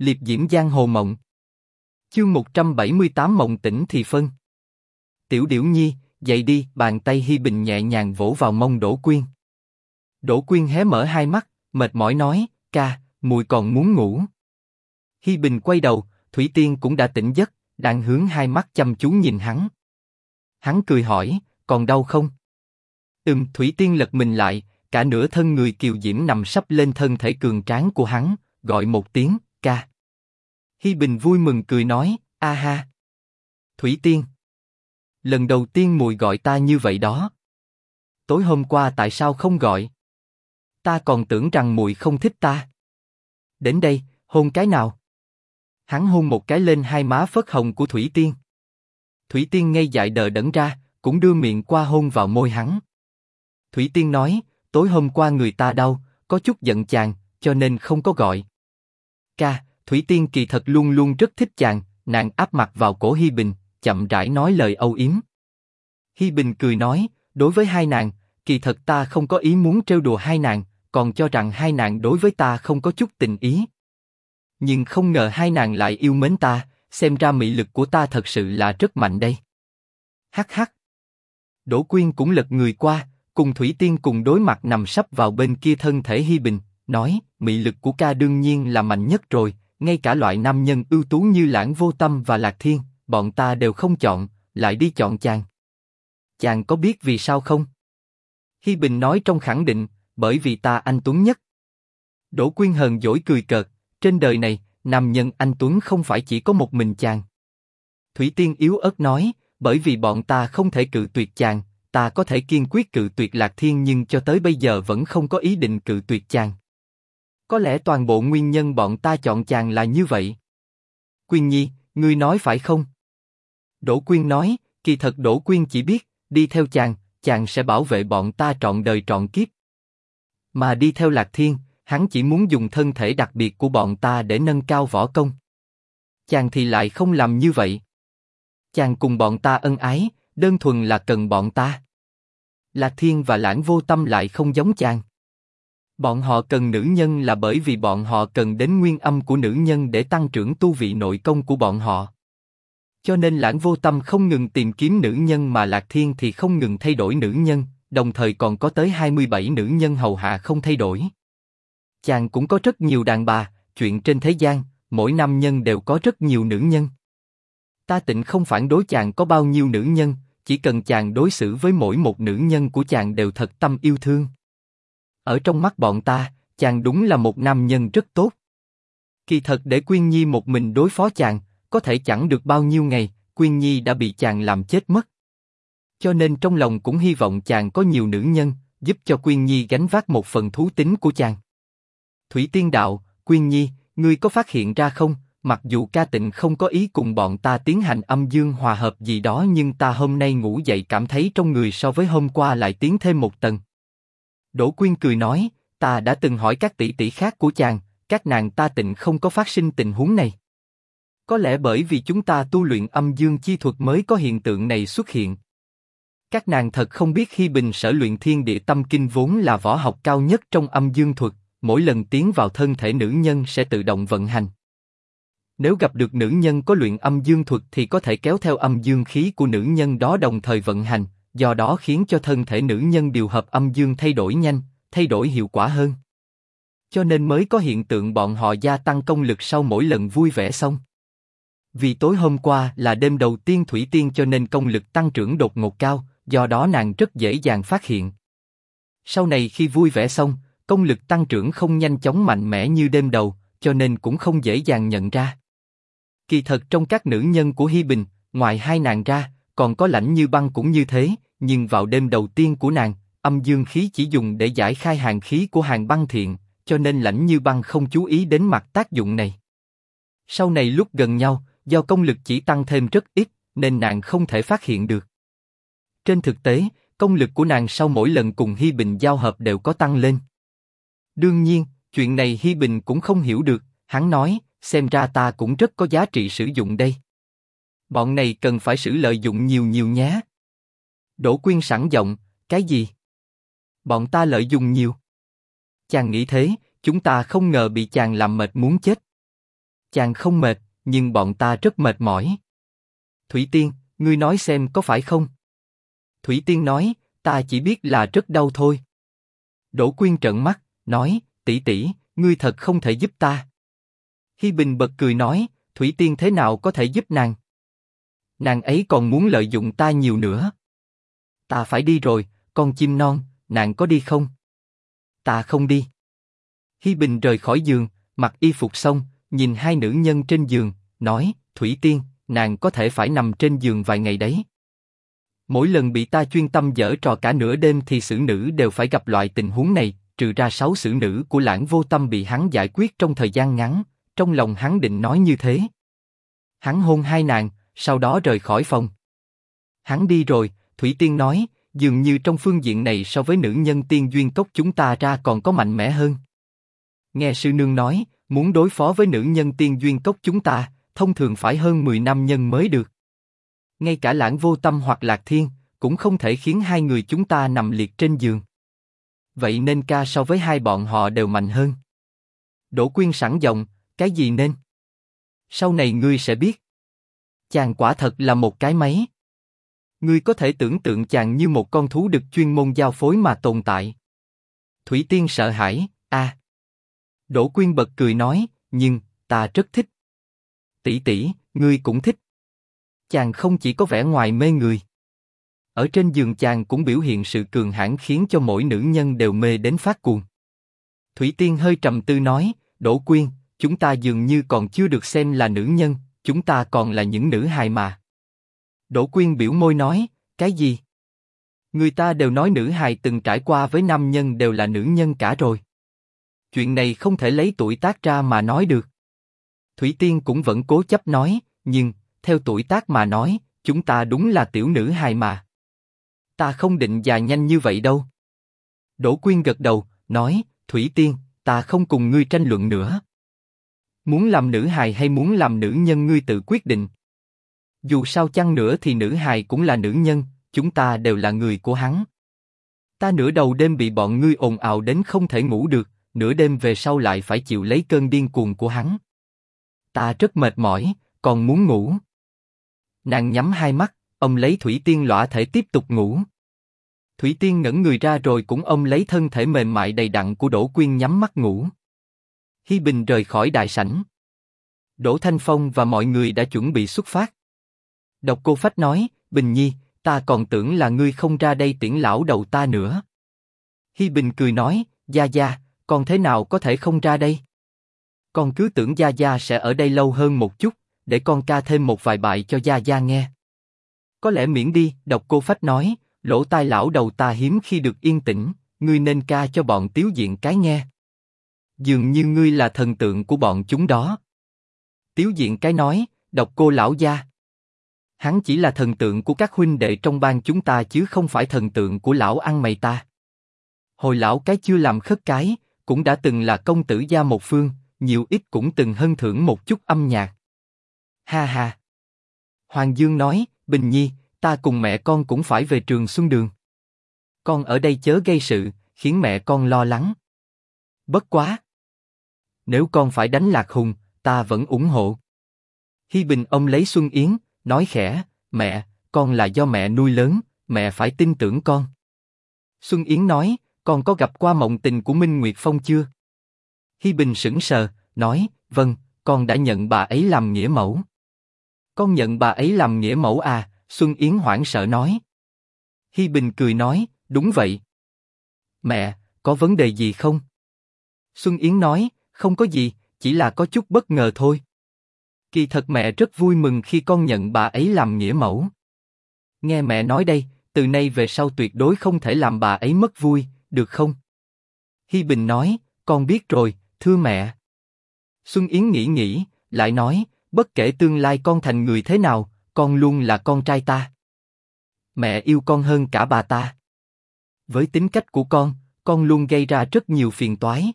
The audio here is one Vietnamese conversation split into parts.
liệp diễm giang hồ mộng. Chương 178 mộng tỉnh thì phân. Tiểu Điểu Nhi, dậy đi, bàn tay Hi Bình nhẹ nhàng vỗ vào mông Đỗ Quyên. Đỗ Quyên hé mở hai mắt, mệt mỏi nói, ca, mùi còn muốn ngủ. Hi Bình quay đầu, Thủy Tiên cũng đã tỉnh giấc, đang hướng hai mắt chăm chú nhìn hắn. Hắn cười hỏi, còn đau không? Ừm, Thủy Tiên lật mình lại, cả nửa thân người kiều diễm nằm sắp lên thân thể cường tráng của hắn, gọi một tiếng, ca. Hi Bình vui mừng cười nói, a ha. Thủy Tiên. Lần đầu tiên mùi gọi ta như vậy đó. Tối hôm qua tại sao không gọi? Ta còn tưởng rằng mùi không thích ta. Đến đây, hôn cái nào? Hắn hôn một cái lên hai má phớt hồng của Thủy Tiên. Thủy Tiên ngay dại đờ đẫn ra, cũng đưa miệng qua hôn vào môi hắn. Thủy Tiên nói, tối hôm qua người ta đau, có chút giận chàng, cho nên không có gọi. Ca, Thủy Tiên kỳ thật luôn luôn rất thích chàng, nàng áp mặt vào cổ Hi Bình, chậm rãi nói lời âu yếm. Hi Bình cười nói, đối với hai nàng, kỳ thật ta không có ý muốn trêu đùa hai nàng, còn cho rằng hai nàng đối với ta không có chút tình ý. Nhưng không ngờ hai nàng lại yêu mến ta, xem ra mị lực của ta thật sự là rất mạnh đây. Hắc hắc. Đỗ Quyên cũng lật người qua, cùng Thủy Tiên cùng đối mặt nằm sấp vào bên kia thân thể Hi Bình, nói, mị lực của ca đương nhiên là mạnh nhất rồi, ngay cả loại nam nhân ưu tú như Lãng Vô Tâm và Lạc Thiên, bọn ta đều không chọn, lại đi chọn chàng. Chàng có biết vì sao không? Hi Bình nói trong khẳng định, bởi vì ta anh tuấn nhất. Đỗ Quyên hờn dỗi cười cợt, trên đời này, nam nhân anh tuấn không phải chỉ có một mình chàng. Thủy Tiên yếu ớt nói, bởi vì bọn ta không thể cự tuyệt chàng, ta có thể kiên quyết cự tuyệt Lạc Thiên nhưng cho tới bây giờ vẫn không có ý định cự tuyệt chàng. Có lẽ toàn bộ nguyên nhân bọn ta chọn chàng là như vậy. Quyên Nhi, ngươi nói phải không? Đỗ Quyên nói, kỳ thật Đỗ Quyên chỉ biết, đi theo chàng, chàng sẽ bảo vệ bọn ta trọn đời trọn kiếp. Mà đi theo Lạc Thiên, hắn chỉ muốn dùng thân thể đặc biệt của bọn ta để nâng cao võ công. Chàng thì lại không làm như vậy. Chàng cùng bọn ta ân ái, đơn thuần là cần bọn ta. Lạc Thiên và Lãng Vô Tâm lại không giống chàng. Bọn họ cần nữ nhân là bởi vì bọn họ cần đến nguyên âm của nữ nhân để tăng trưởng tu vị nội công của bọn họ. Cho nên lãng vô tâm không ngừng tìm kiếm nữ nhân mà lạc thiên thì không ngừng thay đổi nữ nhân, đồng thời còn có tới 27 nữ nhân hầu hạ không thay đổi. Chàng cũng có rất nhiều đàn bà, chuyện trên thế gian, mỗi nam nhân đều có rất nhiều nữ nhân. Ta tịnh không phản đối chàng có bao nhiêu nữ nhân, chỉ cần chàng đối xử với mỗi một nữ nhân của chàng đều thật tâm yêu thương. Ở trong mắt bọn ta, chàng đúng là một nam nhân rất tốt. Kỳ thật để Quyên Nhi một mình đối phó chàng, có thể chẳng được bao nhiêu ngày, Quyên Nhi đã bị chàng làm chết mất. Cho nên trong lòng cũng hy vọng chàng có nhiều nữ nhân, giúp cho Quyên Nhi gánh vác một phần thú tính của chàng. Thủy Tiên Đạo, Quyên Nhi, ngươi có phát hiện ra không? Mặc dù ca tịnh không có ý cùng bọn ta tiến hành âm dương hòa hợp gì đó nhưng ta hôm nay ngủ dậy cảm thấy trong người so với hôm qua lại tiến thêm một tầng. Đỗ Quyên cười nói, ta đã từng hỏi các tỷ tỷ khác của chàng, các nàng ta tịnh không có phát sinh tình huống này. Có lẽ bởi vì chúng ta tu luyện âm dương chi thuật mới có hiện tượng này xuất hiện. Các nàng thật không biết khi bình sở luyện thiên địa tâm kinh vốn là võ học cao nhất trong âm dương thuật, mỗi lần tiến vào thân thể nữ nhân sẽ tự động vận hành. Nếu gặp được nữ nhân có luyện âm dương thuật thì có thể kéo theo âm dương khí của nữ nhân đó đồng thời vận hành, do đó khiến cho thân thể nữ nhân điều hợp âm dương thay đổi nhanh, thay đổi hiệu quả hơn. Cho nên mới có hiện tượng bọn họ gia tăng công lực sau mỗi lần vui vẻ xong. Vì tối hôm qua là đêm đầu tiên Thủy Tiên cho nên công lực tăng trưởng đột ngột cao, do đó nàng rất dễ dàng phát hiện. Sau này khi vui vẻ xong, công lực tăng trưởng không nhanh chóng mạnh mẽ như đêm đầu, cho nên cũng không dễ dàng nhận ra. Kỳ thật trong các nữ nhân của Hi Bình, ngoài hai nàng ra, còn có lạnh như băng cũng như thế, nhưng vào đêm đầu tiên của nàng, âm dương khí chỉ dùng để giải khai hàng khí của hàng băng thiện, cho nên lạnh như băng không chú ý đến mặt tác dụng này. Sau này lúc gần nhau, do công lực chỉ tăng thêm rất ít, nên nàng không thể phát hiện được. Trên thực tế, công lực của nàng sau mỗi lần cùng Hi Bình giao hợp đều có tăng lên. Đương nhiên, chuyện này Hi Bình cũng không hiểu được, hắn nói, xem ra ta cũng rất có giá trị sử dụng đây. Bọn này cần phải sử lợi dụng nhiều nhiều nhé. Đỗ Quyên sẵn giọng, cái gì? Bọn ta lợi dụng nhiều. Chàng nghĩ thế, chúng ta không ngờ bị chàng làm mệt muốn chết. Chàng không mệt, nhưng bọn ta rất mệt mỏi. Thủy Tiên, ngươi nói xem có phải không? Thủy Tiên nói, ta chỉ biết là rất đau thôi. Đỗ Quyên trợn mắt, nói, tỷ tỷ, ngươi thật không thể giúp ta. Hi Bình bật cười nói, Thủy Tiên thế nào có thể giúp nàng? Nàng ấy còn muốn lợi dụng ta nhiều nữa. Ta phải đi rồi, con chim non, nàng có đi không? Ta không đi. Hi Bình rời khỏi giường, mặc y phục xong, nhìn hai nữ nhân trên giường, nói, Thủy Tiên, nàng có thể phải nằm trên giường vài ngày đấy. Mỗi lần bị ta chuyên tâm dở trò cả nửa đêm thì xử nữ đều phải gặp loại tình huống này, trừ ra sáu xử nữ của lãng vô tâm bị hắn giải quyết trong thời gian ngắn, trong lòng hắn định nói như thế. Hắn hôn hai nàng, sau đó rời khỏi phòng. Hắn đi rồi, Thủy Tiên nói, dường như trong phương diện này so với nữ nhân tiên duyên cốc chúng ta ra còn có mạnh mẽ hơn. Nghe sư nương nói, muốn đối phó với nữ nhân tiên duyên cốc chúng ta, thông thường phải hơn 10 năm nhân mới được. Ngay cả lãng vô tâm hoặc lạc thiên, cũng không thể khiến hai người chúng ta nằm liệt trên giường. Vậy nên ca so với hai bọn họ đều mạnh hơn. Đỗ Quyên sẵn giọng, cái gì nên? Sau này ngươi sẽ biết. Chàng quả thật là một cái máy. Ngươi có thể tưởng tượng chàng như một con thú được chuyên môn giao phối mà tồn tại. Thủy Tiên sợ hãi, a. Đỗ Quyên bật cười nói, nhưng ta rất thích. Tỷ tỷ, ngươi cũng thích. Chàng không chỉ có vẻ ngoài mê người. Ở trên giường chàng cũng biểu hiện sự cường hãn khiến cho mỗi nữ nhân đều mê đến phát cuồng. Thủy Tiên hơi trầm tư nói, Đỗ Quyên, chúng ta dường như còn chưa được xem là nữ nhân, chúng ta còn là những nữ hài mà. Đỗ Quyên biểu môi nói, cái gì? Người ta đều nói nữ hài từng trải qua với nam nhân đều là nữ nhân cả rồi. Chuyện này không thể lấy tuổi tác ra mà nói được. Thủy Tiên cũng vẫn cố chấp nói, nhưng, theo tuổi tác mà nói, chúng ta đúng là tiểu nữ hài mà. Ta không định già nhanh như vậy đâu. Đỗ Quyên gật đầu, nói, Thủy Tiên, ta không cùng ngươi tranh luận nữa. Muốn làm nữ hài hay muốn làm nữ nhân ngươi tự quyết định. Dù sao chăng nữa thì nữ hài cũng là nữ nhân, chúng ta đều là người của hắn. Ta nửa đầu đêm bị bọn ngươi ồn ào đến không thể ngủ được, nửa đêm về sau lại phải chịu lấy cơn điên cuồng của hắn. Ta rất mệt mỏi, còn muốn ngủ. Nàng nhắm hai mắt, ông lấy thủy tiên lõa thể tiếp tục ngủ. Thủy tiên ngẩn người ra rồi cũng ông lấy thân thể mềm mại đầy đặn của Đỗ Quyên nhắm mắt ngủ. Hi Bình rời khỏi đại sảnh. Đỗ Thanh Phong và mọi người đã chuẩn bị xuất phát. Độc Cô Phách nói, Bình Nhi, ta còn tưởng là ngươi không ra đây tiễn lão đầu ta nữa. Hi Bình cười nói, Gia Gia, con thế nào có thể không ra đây? Con cứ tưởng Gia Gia sẽ ở đây lâu hơn một chút, để con ca thêm một vài bài cho Gia Gia nghe. Có lẽ miễn đi, độc cô Phách nói, lỗ tai lão đầu ta hiếm khi được yên tĩnh, ngươi nên ca cho bọn tiếu diện cái nghe. Dường như ngươi là thần tượng của bọn chúng đó. Tiếu diện cái nói, độc cô lão gia. Hắn chỉ là thần tượng của các huynh đệ trong bang chúng ta chứ không phải thần tượng của lão ăn mày ta. Hồi lão cái chưa làm khất cái, cũng đã từng là công tử gia một phương, nhiều ít cũng từng hân thưởng một chút âm nhạc. Ha ha. Hoàng Dương nói, Bình Nhi, ta cùng mẹ con cũng phải về trường Xuân Đường. Con ở đây chớ gây sự, khiến mẹ con lo lắng. Bất quá. Nếu con phải đánh Lạc Hùng, ta vẫn ủng hộ. Hi Bình ông lấy Xuân Yến, nói khẽ, mẹ, con là do mẹ nuôi lớn, mẹ phải tin tưởng con. Xuân Yến nói, con có gặp qua mộng tình của Minh Nguyệt Phong chưa? Hi Bình sững sờ, nói, vâng, con đã nhận bà ấy làm nghĩa mẫu. Con nhận bà ấy làm nghĩa mẫu à? Xuân Yến hoảng sợ nói. Hi Bình cười nói, đúng vậy. Mẹ, có vấn đề gì không? Xuân Yến nói, không có gì, chỉ là có chút bất ngờ thôi. Kỳ thật mẹ rất vui mừng khi con nhận bà ấy làm nghĩa mẫu. Nghe mẹ nói đây, từ nay về sau tuyệt đối không thể làm bà ấy mất vui, được không? Hi Bình nói, con biết rồi, thưa mẹ. Xuân Yến nghĩ nghĩ, lại nói, bất kể tương lai con thành người thế nào, con luôn là con trai ta. Mẹ yêu con hơn cả bà ta. Với tính cách của con, con luôn gây ra rất nhiều phiền toái.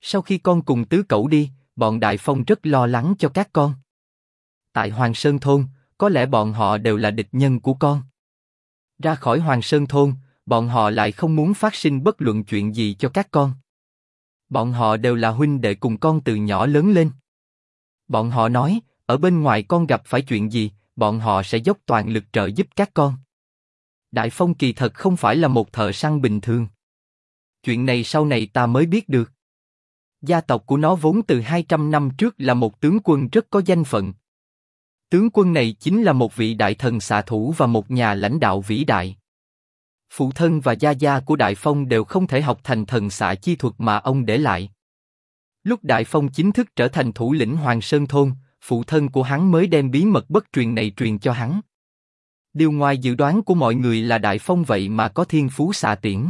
Sau khi con cùng tứ cậu đi, bọn Đại Phong rất lo lắng cho các con. Tại Hoàng Sơn Thôn, có lẽ bọn họ đều là địch nhân của con. Ra khỏi Hoàng Sơn Thôn, bọn họ lại không muốn phát sinh bất luận chuyện gì cho các con. Bọn họ đều là huynh đệ cùng con từ nhỏ lớn lên. Bọn họ nói, ở bên ngoài con gặp phải chuyện gì, bọn họ sẽ dốc toàn lực trợ giúp các con. Đại Phong kỳ thật không phải là một thợ săn bình thường. Chuyện này sau này ta mới biết được. Gia tộc của nó vốn từ 200 năm trước là một tướng quân rất có danh phận. Tướng quân này chính là một vị đại thần xạ thủ và một nhà lãnh đạo vĩ đại. Phụ thân và gia gia của Đại Phong đều không thể học thành thần xạ chi thuật mà ông để lại. Lúc Đại Phong chính thức trở thành thủ lĩnh Hoàng Sơn Thôn, phụ thân của hắn mới đem bí mật bất truyền này truyền cho hắn. Điều ngoài dự đoán của mọi người là Đại Phong vậy mà có thiên phú xạ tiễn.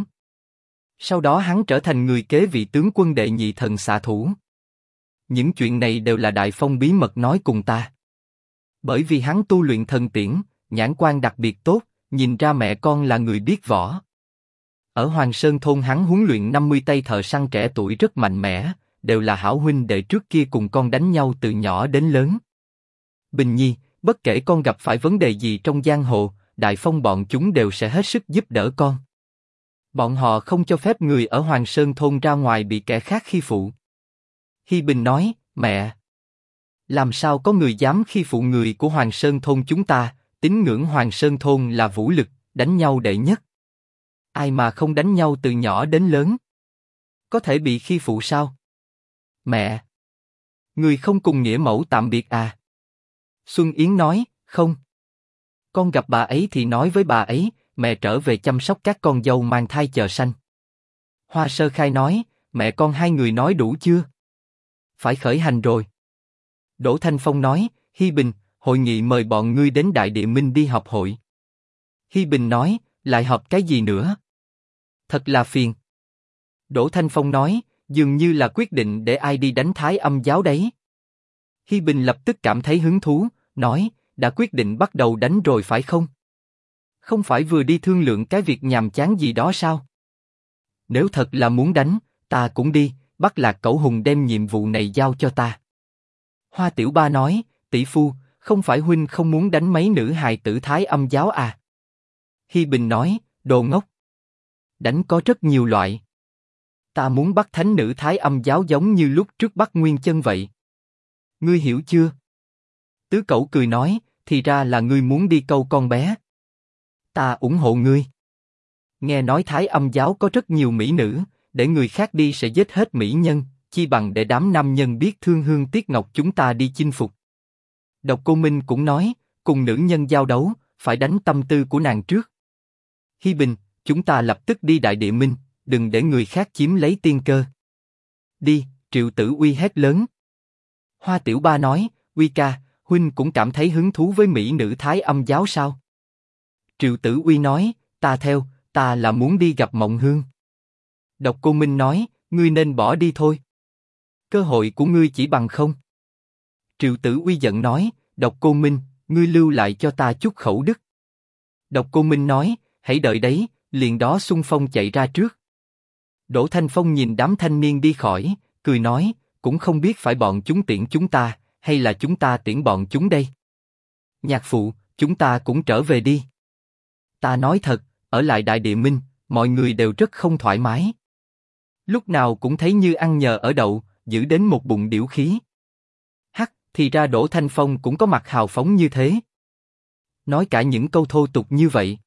Sau đó hắn trở thành người kế vị tướng quân đệ nhị thần xạ thủ. Những chuyện này đều là Đại Phong bí mật nói cùng ta. Bởi vì hắn tu luyện thần tiễn, nhãn quan đặc biệt tốt, nhìn ra mẹ con là người biết võ. Ở Hoàng Sơn thôn hắn huấn luyện 50 tay thợ săn trẻ tuổi rất mạnh mẽ, đều là hảo huynh đệ trước kia cùng con đánh nhau từ nhỏ đến lớn. Bình Nhi, bất kể con gặp phải vấn đề gì trong giang hồ, Đại Phong bọn chúng đều sẽ hết sức giúp đỡ con. Bọn họ không cho phép người ở Hoàng Sơn thôn ra ngoài bị kẻ khác khi phụ. Hi Bình nói, mẹ, làm sao có người dám khi phụ người của Hoàng Sơn thôn chúng ta? Tín ngưỡng Hoàng Sơn thôn là vũ lực, đánh nhau đệ nhất. Ai mà không đánh nhau từ nhỏ đến lớn? Có thể bị khi phụ sao? Mẹ, người không cùng nghĩa mẫu tạm biệt à? Xuân Yến nói, không. Con gặp bà ấy thì nói với bà ấy, mẹ trở về chăm sóc các con dâu mang thai chờ sanh. Hoa Sơ Khai nói, mẹ con hai người nói đủ chưa? Phải khởi hành rồi. Đỗ Thanh Phong nói, Hi Bình, hội nghị mời bọn ngươi đến Đại Địa Minh đi họp hội. Hi Bình nói, lại họp cái gì nữa? Thật là phiền. Đỗ Thanh Phong nói, dường như là quyết định để ai đi đánh Thái Âm giáo đấy. Hi Bình lập tức cảm thấy hứng thú, nói, đã quyết định bắt đầu đánh rồi phải không? Không phải vừa đi thương lượng cái việc nhàm chán gì đó sao? Nếu thật là muốn đánh, ta cũng đi, bắt lạc cẩu hùng đem nhiệm vụ này giao cho ta. Hoa Tiểu Ba nói, tỷ phu, không phải huynh không muốn đánh mấy nữ hài tử thái âm giáo à? Hi Bình nói, đồ ngốc. Đánh có rất nhiều loại. Ta muốn bắt thánh nữ thái âm giáo giống như lúc trước bắt nguyên chân vậy. Ngươi hiểu chưa? Tứ Cẩu cười nói, thì ra là ngươi muốn đi câu con bé. Ta ủng hộ ngươi. Nghe nói thái âm giáo có rất nhiều mỹ nữ, để người khác đi sẽ giết hết mỹ nhân, chi bằng để đám nam nhân biết thương hương tiếc ngọc chúng ta đi chinh phục. Độc Cô Minh cũng nói, cùng nữ nhân giao đấu, phải đánh tâm tư của nàng trước. Hi Bình, chúng ta lập tức đi Đại Địa Minh, đừng để người khác chiếm lấy tiên cơ. Đi, Triệu Tử Uy hét lớn. Hoa Tiểu Ba nói, Uy ca, huynh cũng cảm thấy hứng thú với mỹ nữ Thái Âm giáo sao? Triệu Tử Uy nói, ta theo, ta là muốn đi gặp Mộng Hương. Độc Cô Minh nói, ngươi nên bỏ đi thôi. Cơ hội của ngươi chỉ bằng không. Triệu Tử Uy giận nói, Độc Cô Minh, ngươi lưu lại cho ta chút khẩu đức. Độc Cô Minh nói, hãy đợi đấy, liền đó xung phong chạy ra trước. Đỗ Thanh Phong nhìn đám thanh niên đi khỏi, cười nói, cũng không biết phải bọn chúng tiễn chúng ta, hay là chúng ta tiễn bọn chúng đây. Nhạc phụ, chúng ta cũng trở về đi. Ta nói thật, ở lại Đại Địa Minh, mọi người đều rất không thoải mái. Lúc nào cũng thấy như ăn nhờ ở đậu, giữ đến một bụng điểu khí. Hắc, thì ra Đỗ Thanh Phong cũng có mặt hào phóng như thế. Nói cả những câu thô tục như vậy.